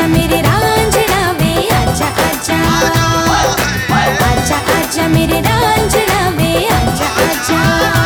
आजा मेरे रांझणा वे आजा आजा आजा आजा मेरे रांझणा वे आजा अच्छा, आजा अच्छा।